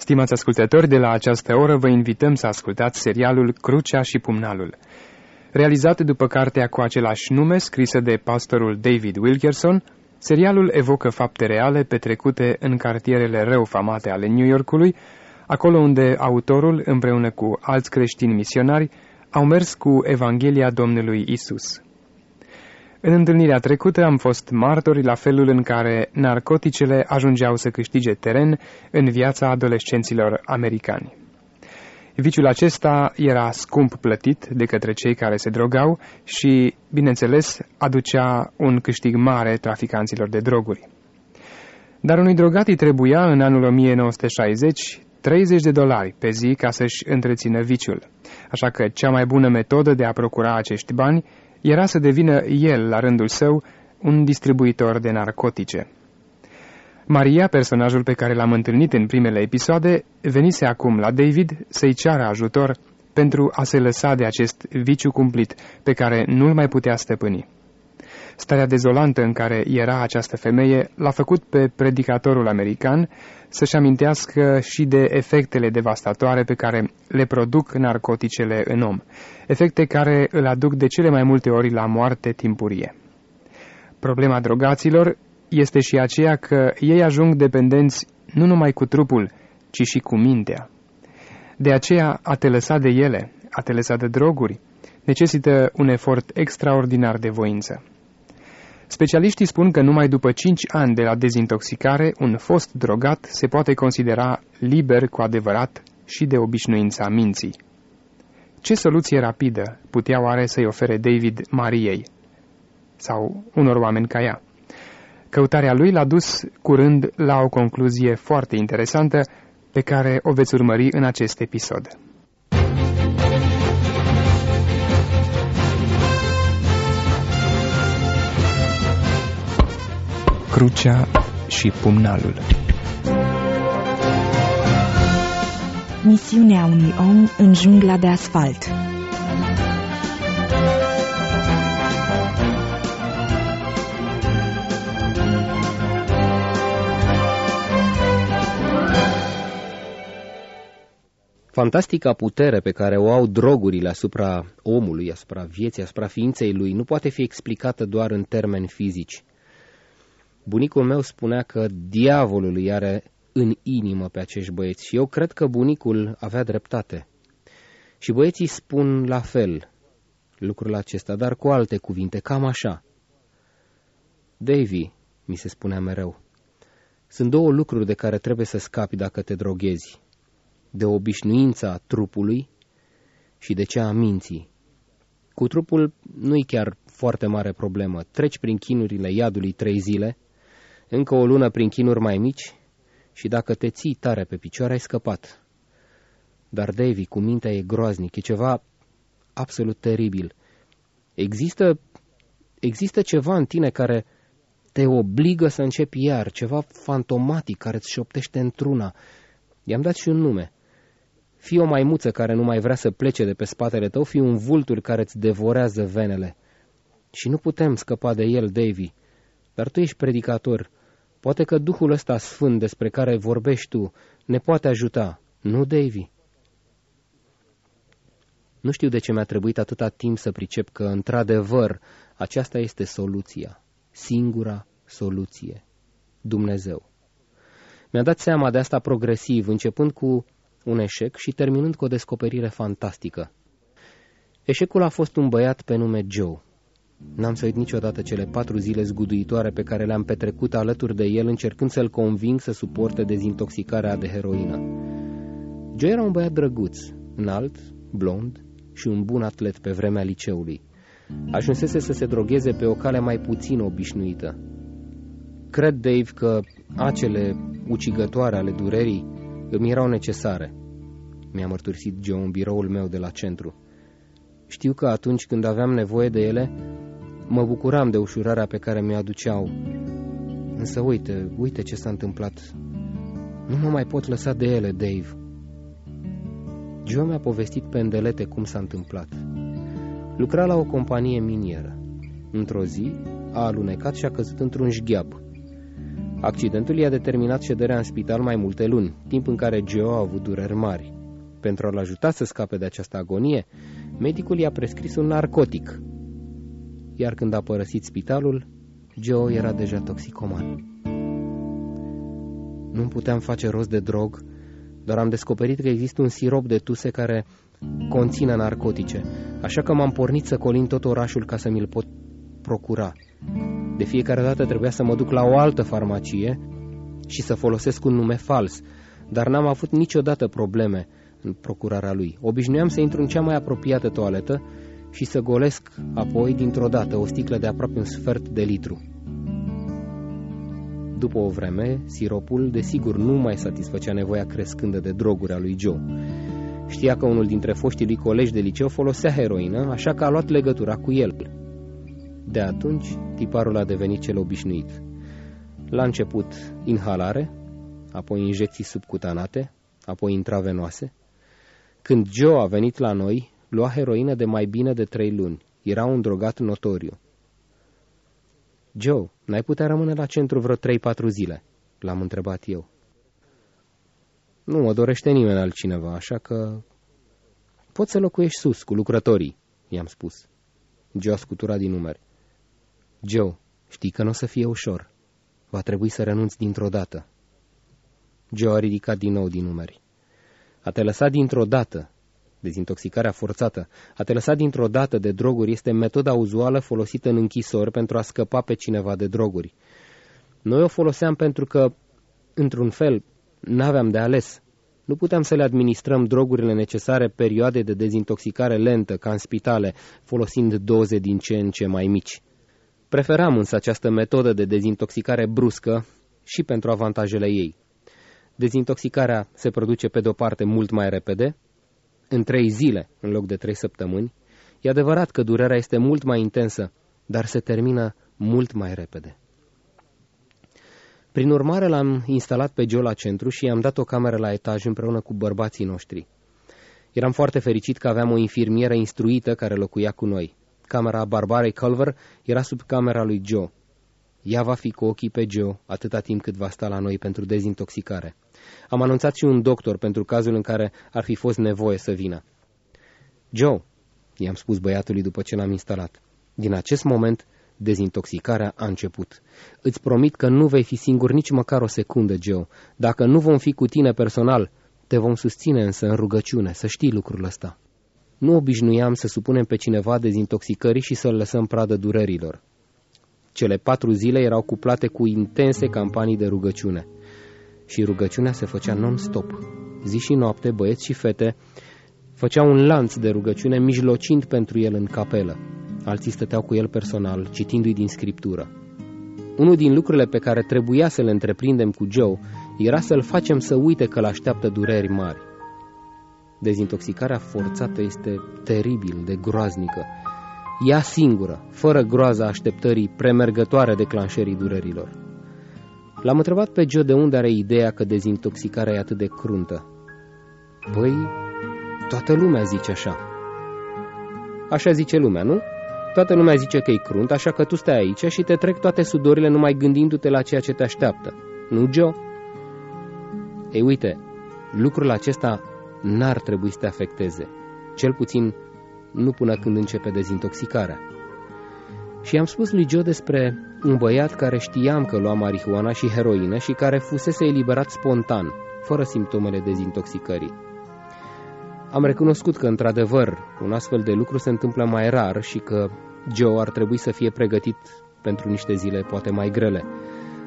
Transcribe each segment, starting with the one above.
Stimați ascultători, de la această oră vă invităm să ascultați serialul Crucea și Pumnalul. Realizat după cartea cu același nume, scrisă de pastorul David Wilkerson, serialul evocă fapte reale petrecute în cartierele rău famate ale New Yorkului, acolo unde autorul, împreună cu alți creștini misionari, au mers cu Evanghelia Domnului Isus. În întâlnirea trecută am fost martori la felul în care narcoticele ajungeau să câștige teren în viața adolescenților americani. Viciul acesta era scump plătit de către cei care se drogau și, bineînțeles, aducea un câștig mare traficanților de droguri. Dar unui drogat îi trebuia în anul 1960 30 de dolari pe zi ca să-și întrețină viciul. Așa că cea mai bună metodă de a procura acești bani era să devină el, la rândul său, un distribuitor de narcotice. Maria, personajul pe care l-am întâlnit în primele episoade, venise acum la David să-i ceară ajutor pentru a se lăsa de acest viciu cumplit pe care nu-l mai putea stăpâni. Starea dezolantă în care era această femeie l-a făcut pe predicatorul american să-și amintească și de efectele devastatoare pe care le produc narcoticele în om, efecte care îl aduc de cele mai multe ori la moarte timpurie. Problema drogaților este și aceea că ei ajung dependenți nu numai cu trupul, ci și cu mintea. De aceea, a te lăsa de ele, a te lăsa de droguri, necesită un efort extraordinar de voință. Specialiștii spun că numai după 5 ani de la dezintoxicare, un fost drogat se poate considera liber cu adevărat și de obișnuința minții. Ce soluție rapidă putea oare să-i ofere David Mariei? Sau unor oameni ca ea? Căutarea lui l-a dus curând la o concluzie foarte interesantă pe care o veți urmări în acest episod. Crucea și pumnalul Misiunea unui om în jungla de asfalt Fantastica putere pe care o au drogurile asupra omului, asupra vieții, asupra ființei lui, nu poate fi explicată doar în termeni fizici. Bunicul meu spunea că diavolul îi are în inimă pe acești băieți și eu cred că bunicul avea dreptate. Și băieții spun la fel lucrul acesta, dar cu alte cuvinte, cam așa. Davy, mi se spunea mereu, sunt două lucruri de care trebuie să scapi dacă te droghezi. De obișnuința trupului și de cea a minții. Cu trupul nu-i chiar foarte mare problemă. Treci prin chinurile iadului trei zile, încă o lună prin chinuri mai mici și dacă te ții tare pe picioare, ai scăpat. Dar Davy, cu mintea e groaznic, e ceva absolut teribil. Există, există ceva în tine care te obligă să începi iar, ceva fantomatic care îți șoptește într-una. I-am dat și un nume. Fii o maimuță care nu mai vrea să plece de pe spatele tău, fii un vultur care îți devorează venele. Și nu putem scăpa de el, Davy. Dar tu ești predicator. Poate că Duhul ăsta sfânt despre care vorbești tu ne poate ajuta, nu, Davy? Nu știu de ce mi-a trebuit atâta timp să pricep că, într-adevăr, aceasta este soluția, singura soluție, Dumnezeu. Mi-a dat seama de asta progresiv, începând cu un eșec și terminând cu o descoperire fantastică. Eșecul a fost un băiat pe nume Joe. N-am să uit niciodată cele patru zile zguduitoare pe care le-am petrecut alături de el încercând să-l conving să suporte dezintoxicarea de heroină. Joe era un băiat drăguț, înalt, blond și un bun atlet pe vremea liceului. Ajunsese să se drogheze pe o cale mai puțin obișnuită. Cred, Dave, că acele ucigătoare ale durerii îmi erau necesare, mi-a mărturisit Joe în biroul meu de la centru. Știu că atunci când aveam nevoie de ele, Mă bucuram de ușurarea pe care mi-o aduceau. Însă uite, uite ce s-a întâmplat. Nu mă mai pot lăsa de ele, Dave. Joe mi-a povestit pe îndelete cum s-a întâmplat. Lucra la o companie minieră. Într-o zi, a alunecat și a căzut într-un șgheab. Accidentul i-a determinat șederea în spital mai multe luni, timp în care Joe a avut dureri mari. Pentru a-l ajuta să scape de această agonie, medicul i-a prescris un narcotic. Iar când a părăsit spitalul, Joe era deja toxicoman. Nu puteam face rost de drog, doar am descoperit că există un sirop de tuse care conține narcotice, așa că m-am pornit să colin tot orașul ca să mi-l pot procura. De fiecare dată trebuia să mă duc la o altă farmacie și să folosesc un nume fals, dar n-am avut niciodată probleme în procurarea lui. Obișnuiam să intru în cea mai apropiată toaletă și să golesc apoi dintr-o dată o sticlă de aproape un sfert de litru. După o vreme, siropul, desigur, nu mai satisfăcea nevoia crescândă de droguri a lui Joe. Știa că unul dintre foștii lui colegi de liceu folosea heroină, așa că a luat legătura cu el. De atunci, tiparul a devenit cel obișnuit. La început, inhalare, apoi injecții subcutanate, apoi intravenoase. Când Joe a venit la noi, lua heroină de mai bine de trei luni. Era un drogat notoriu. Joe, n-ai putea rămâne la centru vreo trei-patru zile?" l-am întrebat eu. Nu mă dorește nimeni altcineva, așa că... Poți să locuiești sus, cu lucrătorii, i-am spus. Joe a scuturat din numeri. Joe, știi că nu o să fie ușor. Va trebui să renunți dintr-o dată. Joe a ridicat din nou din numeri. A te lăsat dintr-o dată, dezintoxicarea forțată, a te lăsat dintr-o dată de droguri este metoda uzuală folosită în închisori pentru a scăpa pe cineva de droguri. Noi o foloseam pentru că, într-un fel, n-aveam de ales. Nu puteam să le administrăm drogurile necesare perioade de dezintoxicare lentă, ca în spitale, folosind doze din ce în ce mai mici. Preferam însă această metodă de dezintoxicare bruscă și pentru avantajele ei. Dezintoxicarea se produce pe de-o parte mult mai repede, în trei zile în loc de trei săptămâni. E adevărat că durerea este mult mai intensă, dar se termină mult mai repede. Prin urmare, l-am instalat pe Joe la centru și i-am dat o cameră la etaj împreună cu bărbații noștri. Eram foarte fericit că aveam o infirmieră instruită care locuia cu noi. Camera Barbarei Culver era sub camera lui Joe. Ea va fi cu ochii pe Joe atâta timp cât va sta la noi pentru dezintoxicare. Am anunțat și un doctor pentru cazul în care ar fi fost nevoie să vină. Joe, i-am spus băiatului după ce l-am instalat, din acest moment dezintoxicarea a început. Îți promit că nu vei fi singur nici măcar o secundă, Joe. Dacă nu vom fi cu tine personal, te vom susține însă în rugăciune, să știi lucrul ăsta. Nu obișnuiam să supunem pe cineva dezintoxicării și să-l lăsăm pradă durerilor. Cele patru zile erau cuplate cu intense campanii de rugăciune. Și rugăciunea se făcea non-stop. Zi și noapte, băieți și fete făceau un lanț de rugăciune mijlocind pentru el în capelă. Alții stăteau cu el personal, citindu-i din scriptură. Unul din lucrurile pe care trebuia să le întreprindem cu Joe era să-l facem să uite că l-așteaptă dureri mari. Dezintoxicarea forțată este teribil de groaznică. Ea singură, fără groaza așteptării premergătoare declanșării durerilor. L-am întrebat pe Joe de unde are ideea că dezintoxicarea e atât de cruntă. Păi, toată lumea zice așa. Așa zice lumea, nu? Toată lumea zice că e crunt, așa că tu stai aici și te trec toate sudorile numai gândindu-te la ceea ce te așteaptă. Nu, Joe? Ei, uite, lucrul acesta n-ar trebui să te afecteze. Cel puțin nu până când începe dezintoxicarea. Și am spus lui Joe despre un băiat care știam că lua marihuana și heroină și care fusese eliberat spontan, fără simptomele dezintoxicării. Am recunoscut că, într-adevăr, un astfel de lucru se întâmplă mai rar și că Joe ar trebui să fie pregătit pentru niște zile poate mai grele.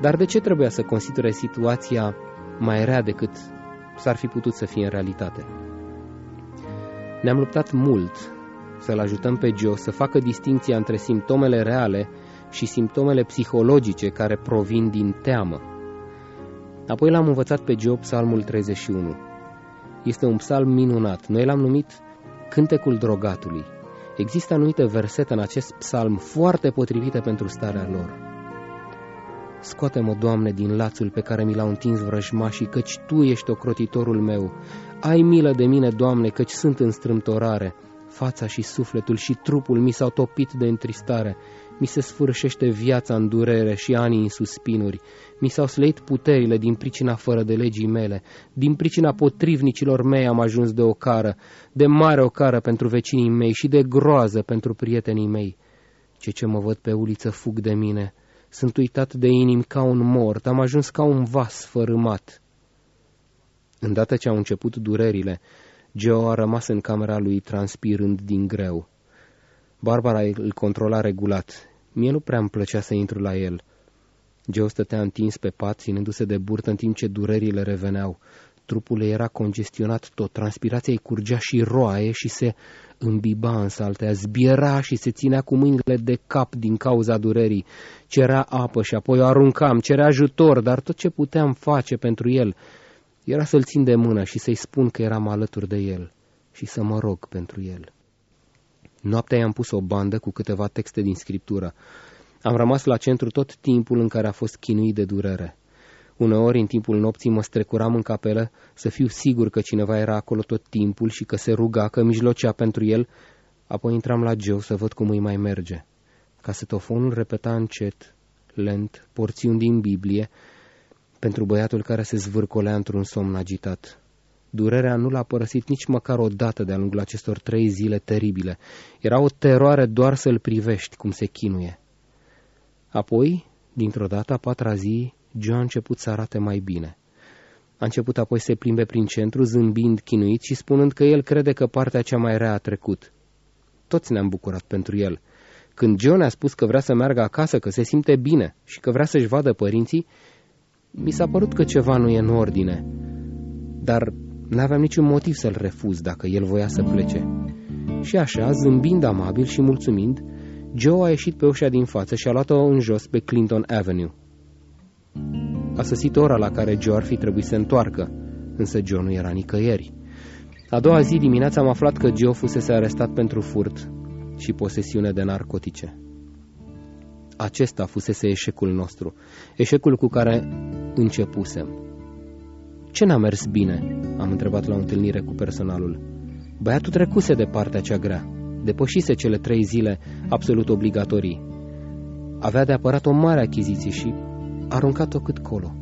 Dar de ce trebuia să considere situația mai rea decât s-ar fi putut să fie în realitate? Ne-am luptat mult să-l ajutăm pe Joe să facă distinția între simptomele reale și simptomele psihologice care provin din teamă. Apoi l-am învățat pe Joe psalmul 31. Este un psalm minunat. Noi l-am numit Cântecul drogatului. Există anumite versete în acest psalm foarte potrivite pentru starea lor. Scoate-mă, Doamne, din lațul pe care mi l-au întins vrăjmașii, căci Tu ești ocrotitorul meu. Ai milă de mine, Doamne, căci sunt în strâmtorare. Fața și sufletul și trupul mi s-au topit de întristare mi se sfârșește viața în durere și anii în suspinuri, mi s-au sleit puterile din pricina fără de legii mele, din pricina potrivnicilor mei am ajuns de ocară, de mare ocară pentru vecinii mei și de groază pentru prietenii mei. Ce ce mă văd pe uliță fug de mine, sunt uitat de inim ca un mort, am ajuns ca un vas fărâmat. Îndată ce au început durerile, Joe a rămas în camera lui transpirând din greu. Barbara îl controla regulat. Mie nu prea îmi plăcea să intru la el. Joe stătea întins pe pat, ținându-se de burtă în timp ce durerile reveneau. Trupul ei era congestionat tot, transpirația îi curgea și roaie și se îmbiba în saltea, zbiera și se ținea cu mâinile de cap din cauza durerii. Cerea apă și apoi o aruncam, cerea ajutor, dar tot ce puteam face pentru el era să-l țin de mână și să-i spun că eram alături de el și să mă rog pentru el. Noaptea i-am pus o bandă cu câteva texte din scriptură. Am rămas la centru tot timpul în care a fost chinuit de durere. Uneori, în timpul nopții, mă strecuram în capelă să fiu sigur că cineva era acolo tot timpul și că se ruga, că mijlocea pentru el, apoi intram la Joe să văd cum îi mai merge. Casetofonul repeta încet, lent, porțiuni din Biblie, pentru băiatul care se zvârcolea într-un somn agitat. Durerea nu l-a părăsit nici măcar o dată de-a lungul acestor trei zile teribile. Era o teroare doar să-l privești cum se chinuie. Apoi, dintr-o dată, a patra zi, Joe a început să arate mai bine. A început apoi să se plimbe prin centru, zâmbind chinuit și spunând că el crede că partea cea mai rea a trecut. Toți ne-am bucurat pentru el. Când John a spus că vrea să meargă acasă, că se simte bine și că vrea să-și vadă părinții, mi s-a părut că ceva nu e în ordine. Dar N-aveam niciun motiv să-l refuz dacă el voia să plece. Și așa, zâmbind amabil și mulțumind, Joe a ieșit pe ușa din față și a luat-o în jos pe Clinton Avenue. A sosit ora la care Joe ar fi trebuit să întoarcă, însă Joe nu era nicăieri. A doua zi dimineața am aflat că Joe fusese arestat pentru furt și posesiune de narcotice. Acesta fusese eșecul nostru, eșecul cu care începusem. Ce n-a mers bine?" am întrebat la o întâlnire cu personalul. Băiatul trecuse de partea cea grea, depășise cele trei zile absolut obligatorii. Avea de apărat o mare achiziție și a aruncat-o cât colo.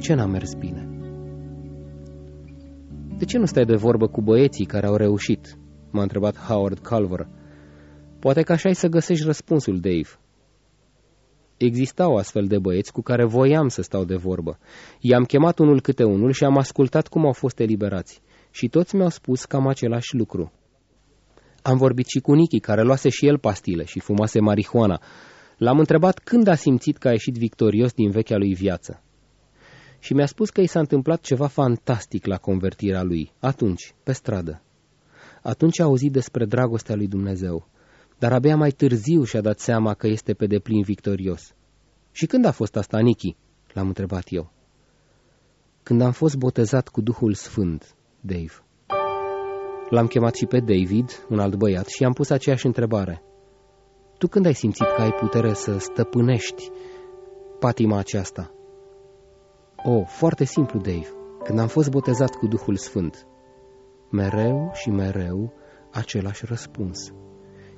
Ce n-a mers bine? De ce nu stai de vorbă cu băieții care au reușit? M-a întrebat Howard Culver. Poate că așa ai să găsești răspunsul, Dave. Existau astfel de băieți cu care voiam să stau de vorbă. I-am chemat unul câte unul și am ascultat cum au fost eliberați. Și toți mi-au spus cam același lucru. Am vorbit și cu Nichi, care luase și el pastile și fumase marihuana. L-am întrebat când a simțit că a ieșit victorios din vechea lui viață. Și mi-a spus că i s-a întâmplat ceva fantastic la convertirea lui, atunci, pe stradă. Atunci a auzit despre dragostea lui Dumnezeu dar abia mai târziu și-a dat seama că este pe deplin victorios. Și când a fost asta, Nichi? L-am întrebat eu. Când am fost botezat cu Duhul Sfânt, Dave. L-am chemat și pe David, un alt băiat, și i-am pus aceeași întrebare. Tu când ai simțit că ai putere să stăpânești patima aceasta? Oh, foarte simplu, Dave. Când am fost botezat cu Duhul Sfânt. Mereu și mereu același răspuns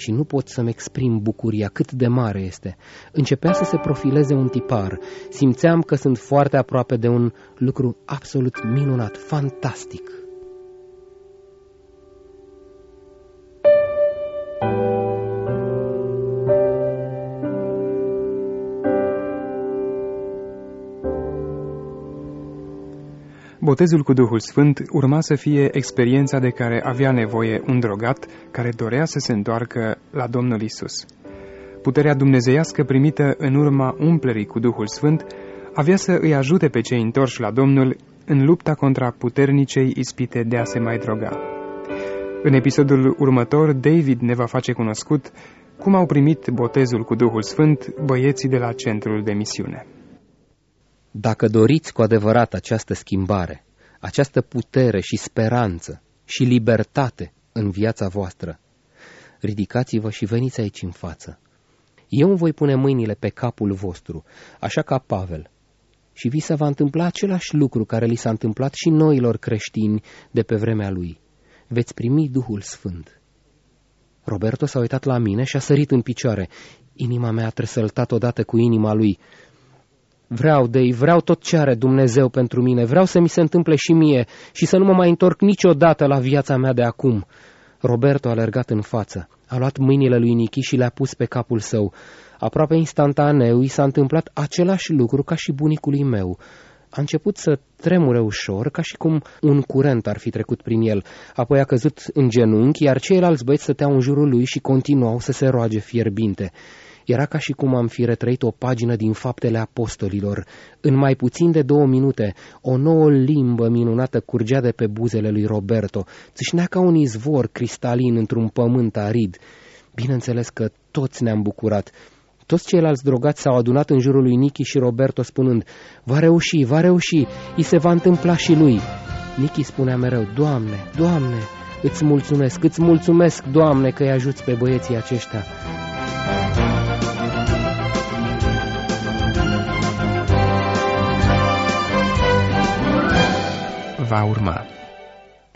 și nu pot să-mi exprim bucuria cât de mare este. Începea să se profileze un tipar. Simțeam că sunt foarte aproape de un lucru absolut minunat, fantastic. Botezul cu Duhul Sfânt urma să fie experiența de care avea nevoie un drogat care dorea să se întoarcă la Domnul Isus. Puterea dumnezeiască primită în urma umplerii cu Duhul Sfânt avea să îi ajute pe cei întorși la Domnul în lupta contra puternicei ispite de a se mai droga. În episodul următor, David ne va face cunoscut cum au primit botezul cu Duhul Sfânt băieții de la centrul de misiune. Dacă doriți cu adevărat această schimbare, această putere și speranță și libertate în viața voastră, ridicați-vă și veniți aici în față. Eu îmi voi pune mâinile pe capul vostru, așa ca Pavel, și vi se va întâmpla același lucru care li s-a întâmplat și noilor creștini de pe vremea lui. Veți primi Duhul Sfânt. Roberto s-a uitat la mine și a sărit în picioare. Inima mea a tresăltat odată cu inima lui. Vreau, Dei, vreau tot ce are Dumnezeu pentru mine, vreau să mi se întâmple și mie și să nu mă mai întorc niciodată la viața mea de acum. Roberto a alergat în față, a luat mâinile lui Nichi și le-a pus pe capul său. Aproape instantaneu i s-a întâmplat același lucru ca și bunicului meu. A început să tremure ușor, ca și cum un curent ar fi trecut prin el. Apoi a căzut în genunchi, iar ceilalți băieți stăteau în jurul lui și continuau să se roage fierbinte. Era ca și cum am fi retrăit o pagină din faptele apostolilor. În mai puțin de două minute, o nouă limbă minunată curgea de pe buzele lui Roberto, țâșnea ca un izvor cristalin într-un pământ arid. Bineînțeles că toți ne-am bucurat. Toți ceilalți drogați s-au adunat în jurul lui Nichi și Roberto spunând, Va reuși, va reuși, îi se va întâmpla și lui. Nichi spunea mereu, Doamne, Doamne, îți mulțumesc, îți mulțumesc, Doamne, că îi ajuți pe băieții aceștia. Va urma.